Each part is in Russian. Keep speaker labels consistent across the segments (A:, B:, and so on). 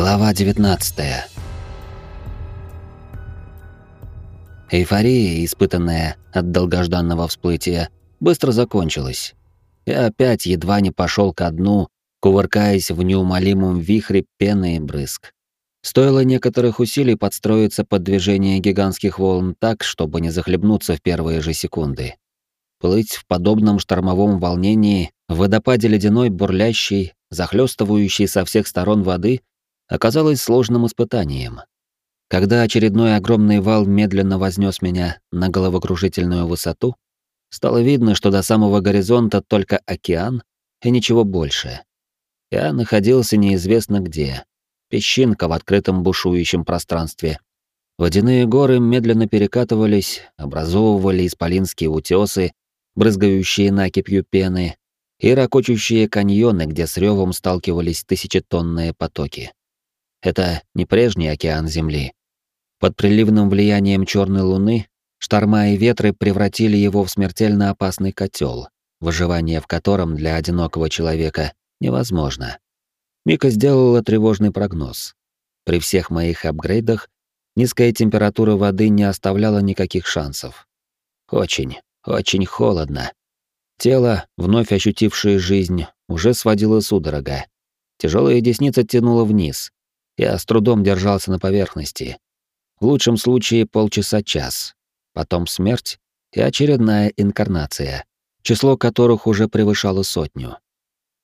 A: Глава 19. Эйфория, испытанная от долгожданного всплытия, быстро закончилась. Я опять едва не пошел ко дну, кувыркаясь в неумолимом вихре пены и брызг. Стоило некоторых усилий подстроиться под движение гигантских волн так, чтобы не захлебнуться в первые же секунды. Плыть в подобном штормовом волнении, в водопаде ледяной, бурлящей, захлестывающей со всех сторон воды, оказалось сложным испытанием. Когда очередной огромный вал медленно вознес меня на головокружительную высоту, стало видно, что до самого горизонта только океан и ничего больше. Я находился неизвестно где, песчинка в открытом бушующем пространстве. Водяные горы медленно перекатывались, образовывали исполинские утесы, брызгающие накипью пены, и ракочущие каньоны, где с ревом сталкивались тысячетонные потоки. Это не прежний океан Земли. Под приливным влиянием черной луны шторма и ветры превратили его в смертельно опасный котел, выживание в котором для одинокого человека невозможно. Мика сделала тревожный прогноз. При всех моих апгрейдах низкая температура воды не оставляла никаких шансов. Очень, очень холодно. Тело, вновь ощутившее жизнь, уже сводило судорога. Тяжелая десница тянула вниз, я с трудом держался на поверхности. В лучшем случае полчаса-час. Потом смерть и очередная инкарнация, число которых уже превышало сотню.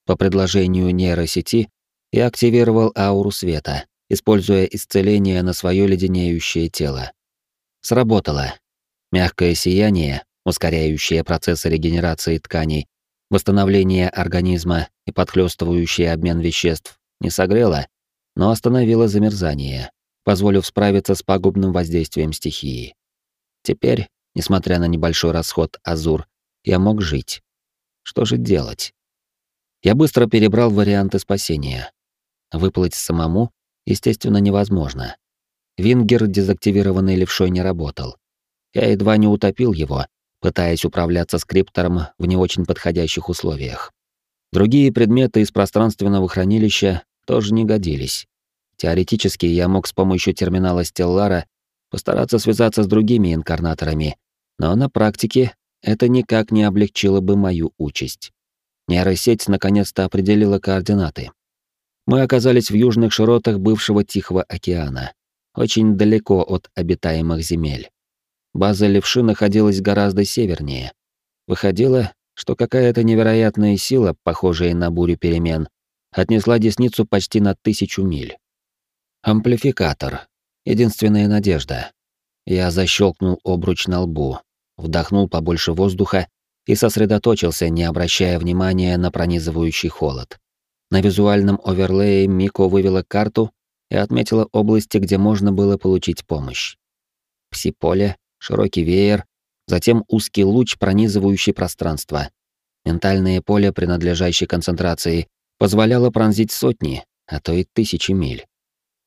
A: По предложению нейросети я активировал ауру света, используя исцеление на свое леденеющее тело. Сработало. Мягкое сияние, ускоряющее процессы регенерации тканей, восстановление организма и подхлёстывающий обмен веществ, не согрело, но остановила замерзание, позволив справиться с пагубным воздействием стихии. Теперь, несмотря на небольшой расход азур, я мог жить. Что же делать? Я быстро перебрал варианты спасения. Выплыть самому, естественно, невозможно. Вингер, дезактивированный левшой, не работал. Я едва не утопил его, пытаясь управляться скриптором в не очень подходящих условиях. Другие предметы из пространственного хранилища тоже не годились. Теоретически я мог с помощью терминала Стеллара постараться связаться с другими инкарнаторами, но на практике это никак не облегчило бы мою участь. Нейросеть наконец-то определила координаты. Мы оказались в южных широтах бывшего Тихого океана, очень далеко от обитаемых земель. База Левши находилась гораздо севернее. Выходило, что какая-то невероятная сила, похожая на бурю перемен, отнесла десницу почти на тысячу миль. Амплификатор. Единственная надежда. Я защелкнул обруч на лбу, вдохнул побольше воздуха и сосредоточился, не обращая внимания на пронизывающий холод. На визуальном оверлее Мико вывела карту и отметила области, где можно было получить помощь. Пси-поле, широкий веер, затем узкий луч, пронизывающий пространство. Ментальное поле, принадлежащее концентрации, позволяло пронзить сотни, а то и тысячи миль.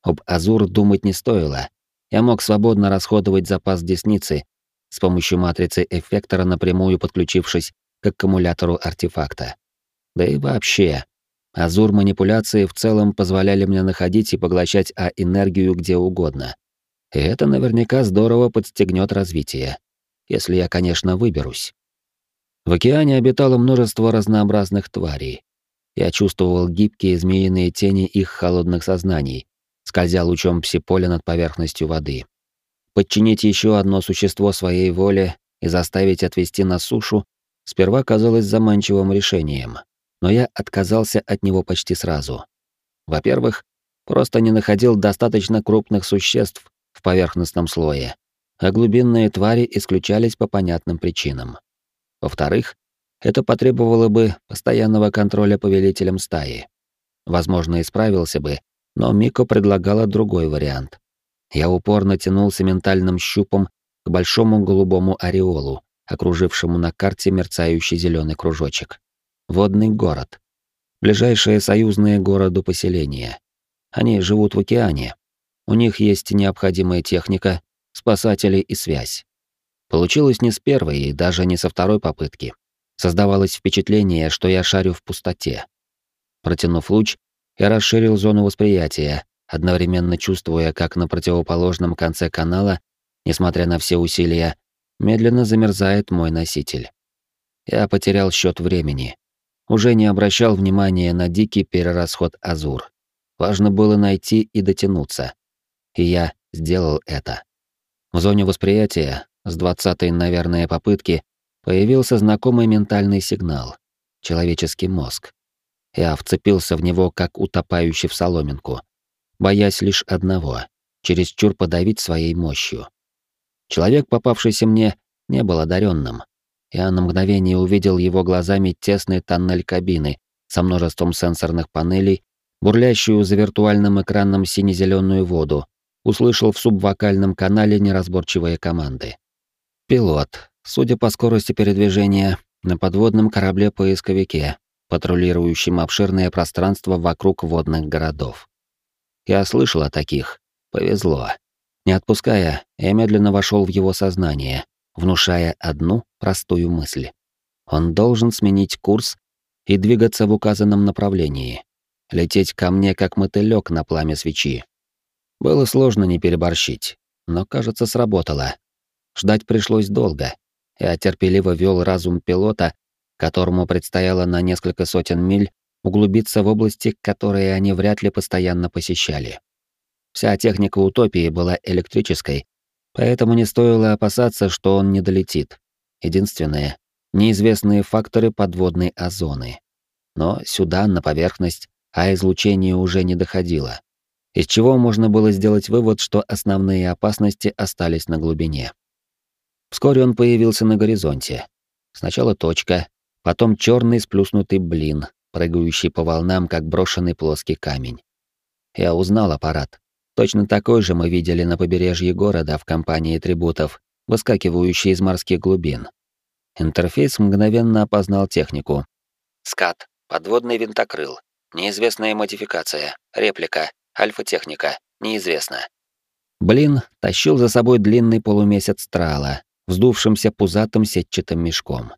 A: Об Азур думать не стоило. Я мог свободно расходовать запас десницы с помощью матрицы эффектора напрямую подключившись к аккумулятору артефакта. Да и вообще, Азур манипуляции в целом позволяли мне находить и поглощать А-энергию где угодно. И это наверняка здорово подстегнет развитие. Если я, конечно, выберусь. В океане обитало множество разнообразных тварей, я чувствовал гибкие змеиные тени их холодных сознаний, скользя лучом псиполя над поверхностью воды. Подчинить еще одно существо своей воле и заставить отвести на сушу сперва казалось заманчивым решением, но я отказался от него почти сразу. Во-первых, просто не находил достаточно крупных существ в поверхностном слое, а глубинные твари исключались по понятным причинам. Во-вторых, это потребовало бы постоянного контроля повелителем стаи. Возможно, исправился бы, но Мико предлагала другой вариант. Я упорно тянулся ментальным щупом к большому голубому ореолу, окружившему на карте мерцающий зеленый кружочек. Водный город. Ближайшее союзное городу поселение. Они живут в океане. У них есть необходимая техника, спасатели и связь. Получилось не с первой и даже не со второй попытки. Создавалось впечатление, что я шарю в пустоте. Протянув луч, я расширил зону восприятия, одновременно чувствуя, как на противоположном конце канала, несмотря на все усилия, медленно замерзает мой носитель. Я потерял счет времени. Уже не обращал внимания на дикий перерасход Азур. Важно было найти и дотянуться. И я сделал это. В зоне восприятия, с двадцатой, наверное, попытки, появился знакомый ментальный сигнал. Человеческий мозг. Я вцепился в него, как утопающий в соломинку, боясь лишь одного — чересчур подавить своей мощью. Человек, попавшийся мне, не был одаренным. Я на мгновение увидел его глазами тесный тоннель кабины со множеством сенсорных панелей, бурлящую за виртуальным экраном сине-зеленую воду, услышал в субвокальном канале неразборчивые команды. Пилот, судя по скорости передвижения, на подводном корабле-поисковике, патрулирующем обширное пространство вокруг водных городов. Я слышал о таких. Повезло. Не отпуская, я медленно вошел в его сознание, внушая одну простую мысль. Он должен сменить курс и двигаться в указанном направлении. Лететь ко мне, как мотылёк на пламя свечи. Было сложно не переборщить, но, кажется, сработало. Ждать пришлось долго. Я терпеливо вел разум пилота, которому предстояло на несколько сотен миль углубиться в области, которые они вряд ли постоянно посещали. Вся техника утопии была электрической, Поэтому не стоило опасаться, что он не долетит. Единственное — неизвестные факторы подводной озоны. Но сюда, на поверхность, а излучение уже не доходило. Из чего можно было сделать вывод, что основные опасности остались на глубине. Вскоре он появился на горизонте. Сначала точка, потом черный сплюснутый блин, прыгающий по волнам, как брошенный плоский камень. Я узнал аппарат. Точно такой же мы видели на побережье города в компании трибутов, выскакивающий из морских глубин. Интерфейс мгновенно опознал технику. Скат, подводный винтокрыл, неизвестная модификация, реплика, альфа-техника, неизвестно. Блин тащил за собой длинный полумесяц трала, вздувшимся пузатым сетчатым мешком.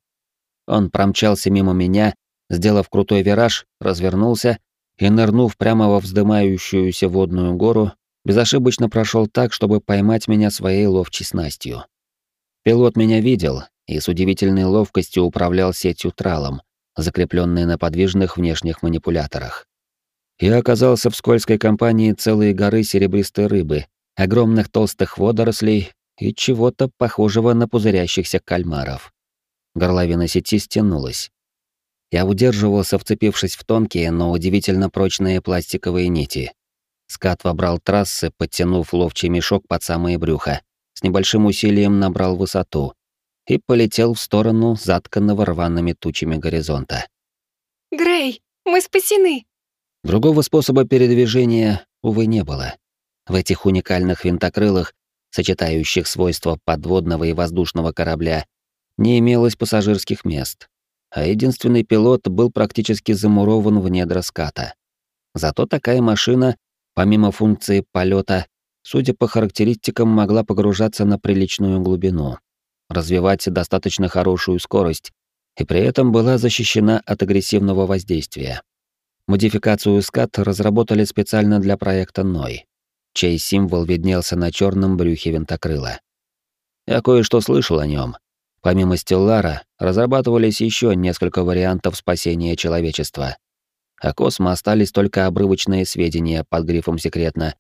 A: Он промчался мимо меня, сделав крутой вираж, развернулся и, нырнув прямо во вздымающуюся водную гору, безошибочно прошел так, чтобы поймать меня своей ловчей снастью. Пилот меня видел и с удивительной ловкостью управлял сетью тралом, закрепленной на подвижных внешних манипуляторах. Я оказался в скользкой компании целой горы серебристой рыбы, огромных толстых водорослей и чего-то похожего на пузырящихся кальмаров. Горловина сети стянулась. Я удерживался, вцепившись в тонкие, но удивительно прочные пластиковые нити. Скат вобрал трассы, подтянув ловчий мешок под самое брюхо, с небольшим усилием набрал высоту и полетел в сторону затканного рваными тучами горизонта.
B: «Грей, мы спасены!»
A: Другого способа передвижения, увы, не было. В этих уникальных винтокрылах, сочетающих свойства подводного и воздушного корабля, не имелось пассажирских мест, а единственный пилот был практически замурован в недра ската. Зато такая машина помимо функции полета, судя по характеристикам, могла погружаться на приличную глубину, развивать достаточно хорошую скорость и при этом была защищена от агрессивного воздействия. Модификацию скат разработали специально для проекта Ной, чей символ виднелся на черном брюхе винтокрыла. Я кое-что слышал о нем. Помимо Стеллара, разрабатывались еще несколько вариантов спасения человечества — о Космо остались только обрывочные сведения под грифом «секретно».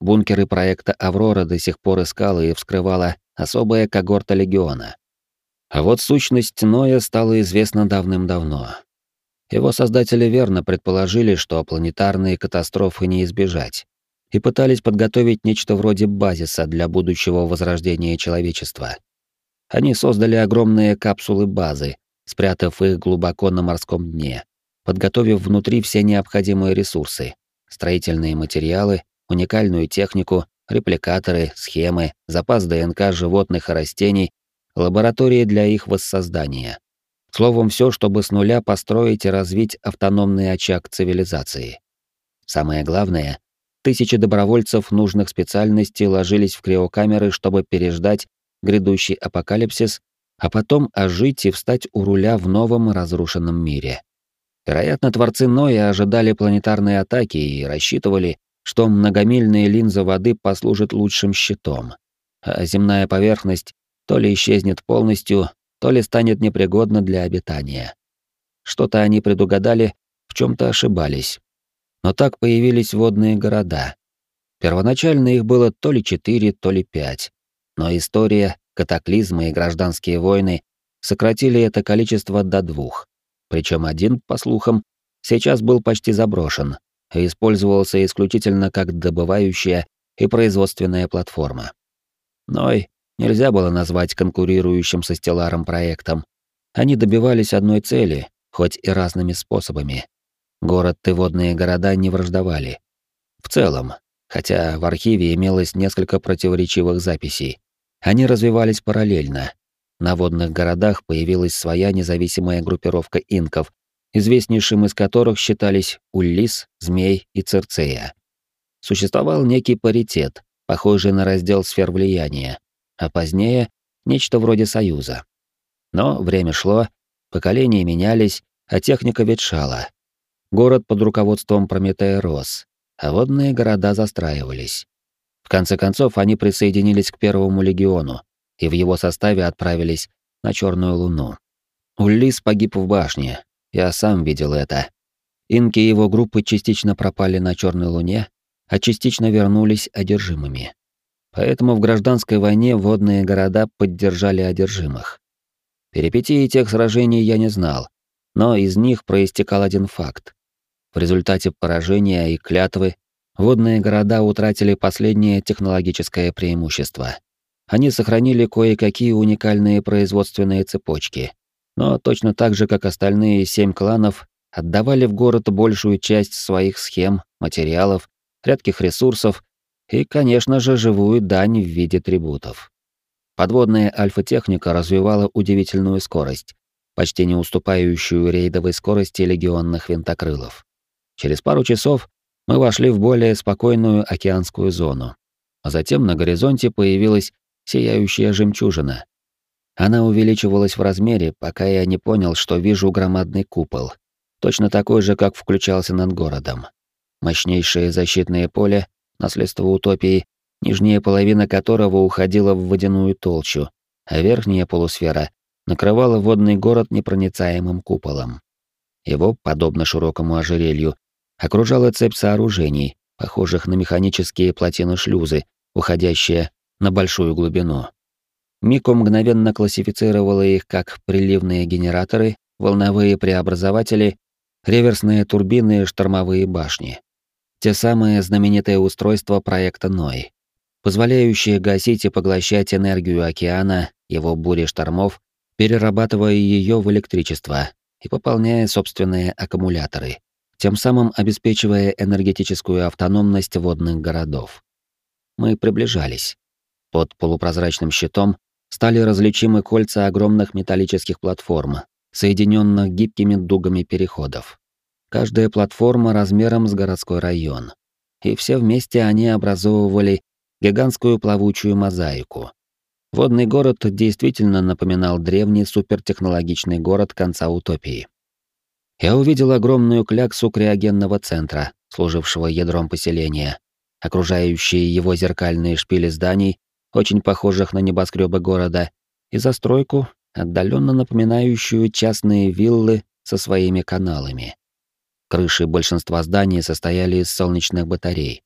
A: Бункеры проекта «Аврора» до сих пор искала и вскрывала особая когорта Легиона. А вот сущность Ноя стала известна давным-давно. Его создатели верно предположили, что планетарные катастрофы не избежать, и пытались подготовить нечто вроде базиса для будущего возрождения человечества. Они создали огромные капсулы-базы, спрятав их глубоко на морском дне подготовив внутри все необходимые ресурсы, строительные материалы, уникальную технику, репликаторы, схемы, запас ДНК животных и растений, лаборатории для их воссоздания. Словом, все, чтобы с нуля построить и развить автономный очаг цивилизации. Самое главное, тысячи добровольцев нужных специальностей ложились в криокамеры, чтобы переждать грядущий апокалипсис, а потом ожить и встать у руля в новом разрушенном мире. Вероятно, творцы Ноя ожидали планетарной атаки и рассчитывали, что многомильные линзы воды послужат лучшим щитом, а земная поверхность то ли исчезнет полностью, то ли станет непригодна для обитания. Что-то они предугадали, в чем то ошибались. Но так появились водные города. Первоначально их было то ли четыре, то ли пять. Но история, катаклизмы и гражданские войны сократили это количество до двух. Причем один, по слухам, сейчас был почти заброшен и использовался исключительно как добывающая и производственная платформа. Ной нельзя было назвать конкурирующим со Стелларом проектом. Они добивались одной цели, хоть и разными способами. Город и водные города не враждовали. В целом, хотя в архиве имелось несколько противоречивых записей, они развивались параллельно. На водных городах появилась своя независимая группировка инков, известнейшим из которых считались Уллис, Змей и Церцея. Существовал некий паритет, похожий на раздел сфер влияния, а позднее — нечто вроде союза. Но время шло, поколения менялись, а техника ветшала. Город под руководством Прометея рос, а водные города застраивались. В конце концов, они присоединились к Первому легиону и в его составе отправились на Черную Луну. Уллис погиб в башне, я сам видел это. Инки и его группы частично пропали на Черной Луне, а частично вернулись одержимыми. Поэтому в гражданской войне водные города поддержали одержимых. Перипетии тех сражений я не знал, но из них проистекал один факт. В результате поражения и клятвы водные города утратили последнее технологическое преимущество. Они сохранили кое-какие уникальные производственные цепочки, но точно так же, как остальные семь кланов, отдавали в город большую часть своих схем, материалов, редких ресурсов и, конечно же, живую дань в виде трибутов. Подводная альфа-техника развивала удивительную скорость, почти не уступающую рейдовой скорости легионных винтокрылов. Через пару часов мы вошли в более спокойную океанскую зону, а затем на горизонте появилась сияющая жемчужина. Она увеличивалась в размере, пока я не понял, что вижу громадный купол, точно такой же, как включался над городом. Мощнейшее защитное поле наследство утопии, нижняя половина которого уходила в водяную толщу, а верхняя полусфера накрывала водный город непроницаемым куполом. Его, подобно широкому ожерелью, окружала цепь сооружений, похожих на механические плотины-шлюзы, уходящие на большую глубину. Мико мгновенно классифицировала их как приливные генераторы, волновые преобразователи, реверсные турбины и штормовые башни. Те самые знаменитые устройства проекта Ной, позволяющие гасить и поглощать энергию океана, его бури штормов, перерабатывая ее в электричество и пополняя собственные аккумуляторы, тем самым обеспечивая энергетическую автономность водных городов. Мы приближались. Под полупрозрачным щитом стали различимы кольца огромных металлических платформ, соединенных гибкими дугами переходов. Каждая платформа размером с городской район. И все вместе они образовывали гигантскую плавучую мозаику. Водный город действительно напоминал древний супертехнологичный город конца утопии. Я увидел огромную кляксу криогенного центра, служившего ядром поселения, окружающие его зеркальные шпили зданий, очень похожих на небоскребы города, и застройку, отдаленно напоминающую частные виллы со своими каналами. Крыши большинства зданий состояли из солнечных батарей.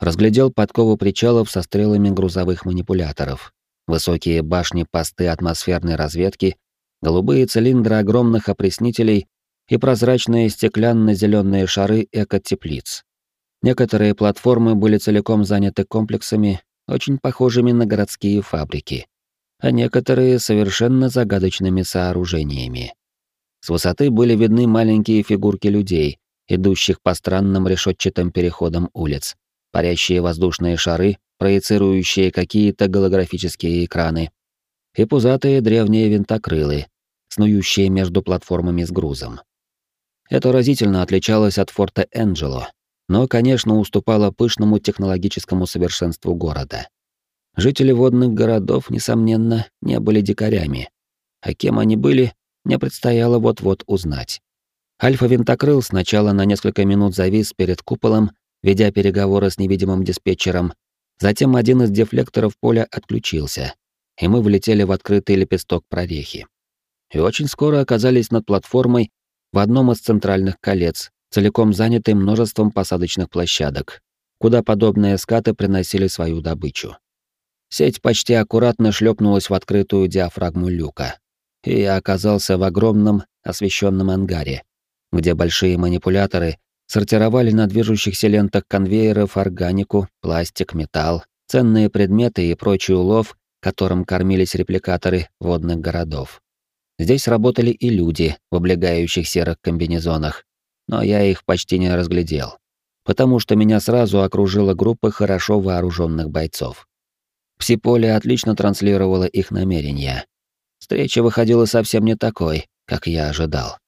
A: Разглядел подкову причалов со стрелами грузовых манипуляторов, высокие башни-посты атмосферной разведки, голубые цилиндры огромных опреснителей и прозрачные стеклянно-зеленые шары экотеплиц. Некоторые платформы были целиком заняты комплексами, очень похожими на городские фабрики, а некоторые совершенно загадочными сооружениями. С высоты были видны маленькие фигурки людей, идущих по странным решетчатым переходам улиц, парящие воздушные шары, проецирующие какие-то голографические экраны, и пузатые древние винтокрылы, снующие между платформами с грузом. Это разительно отличалось от форта Энджело, но, конечно, уступало пышному технологическому совершенству города. Жители водных городов, несомненно, не были дикарями. А кем они были, мне предстояло вот-вот узнать. Альфа-винтокрыл сначала на несколько минут завис перед куполом, ведя переговоры с невидимым диспетчером. Затем один из дефлекторов поля отключился, и мы влетели в открытый лепесток прорехи. И очень скоро оказались над платформой в одном из центральных колец, целиком занятой множеством посадочных площадок, куда подобные скаты приносили свою добычу. Сеть почти аккуратно шлепнулась в открытую диафрагму люка, и я оказался в огромном освещенном ангаре, где большие манипуляторы сортировали на движущихся лентах конвейеров органику, пластик, металл, ценные предметы и прочий улов, которым кормились репликаторы водных городов. Здесь работали и люди в облегающих серых комбинезонах, но я их почти не разглядел, потому что меня сразу окружила группа хорошо вооруженных бойцов. Псиполе отлично транслировало их намерения. Встреча выходила совсем не такой, как я ожидал.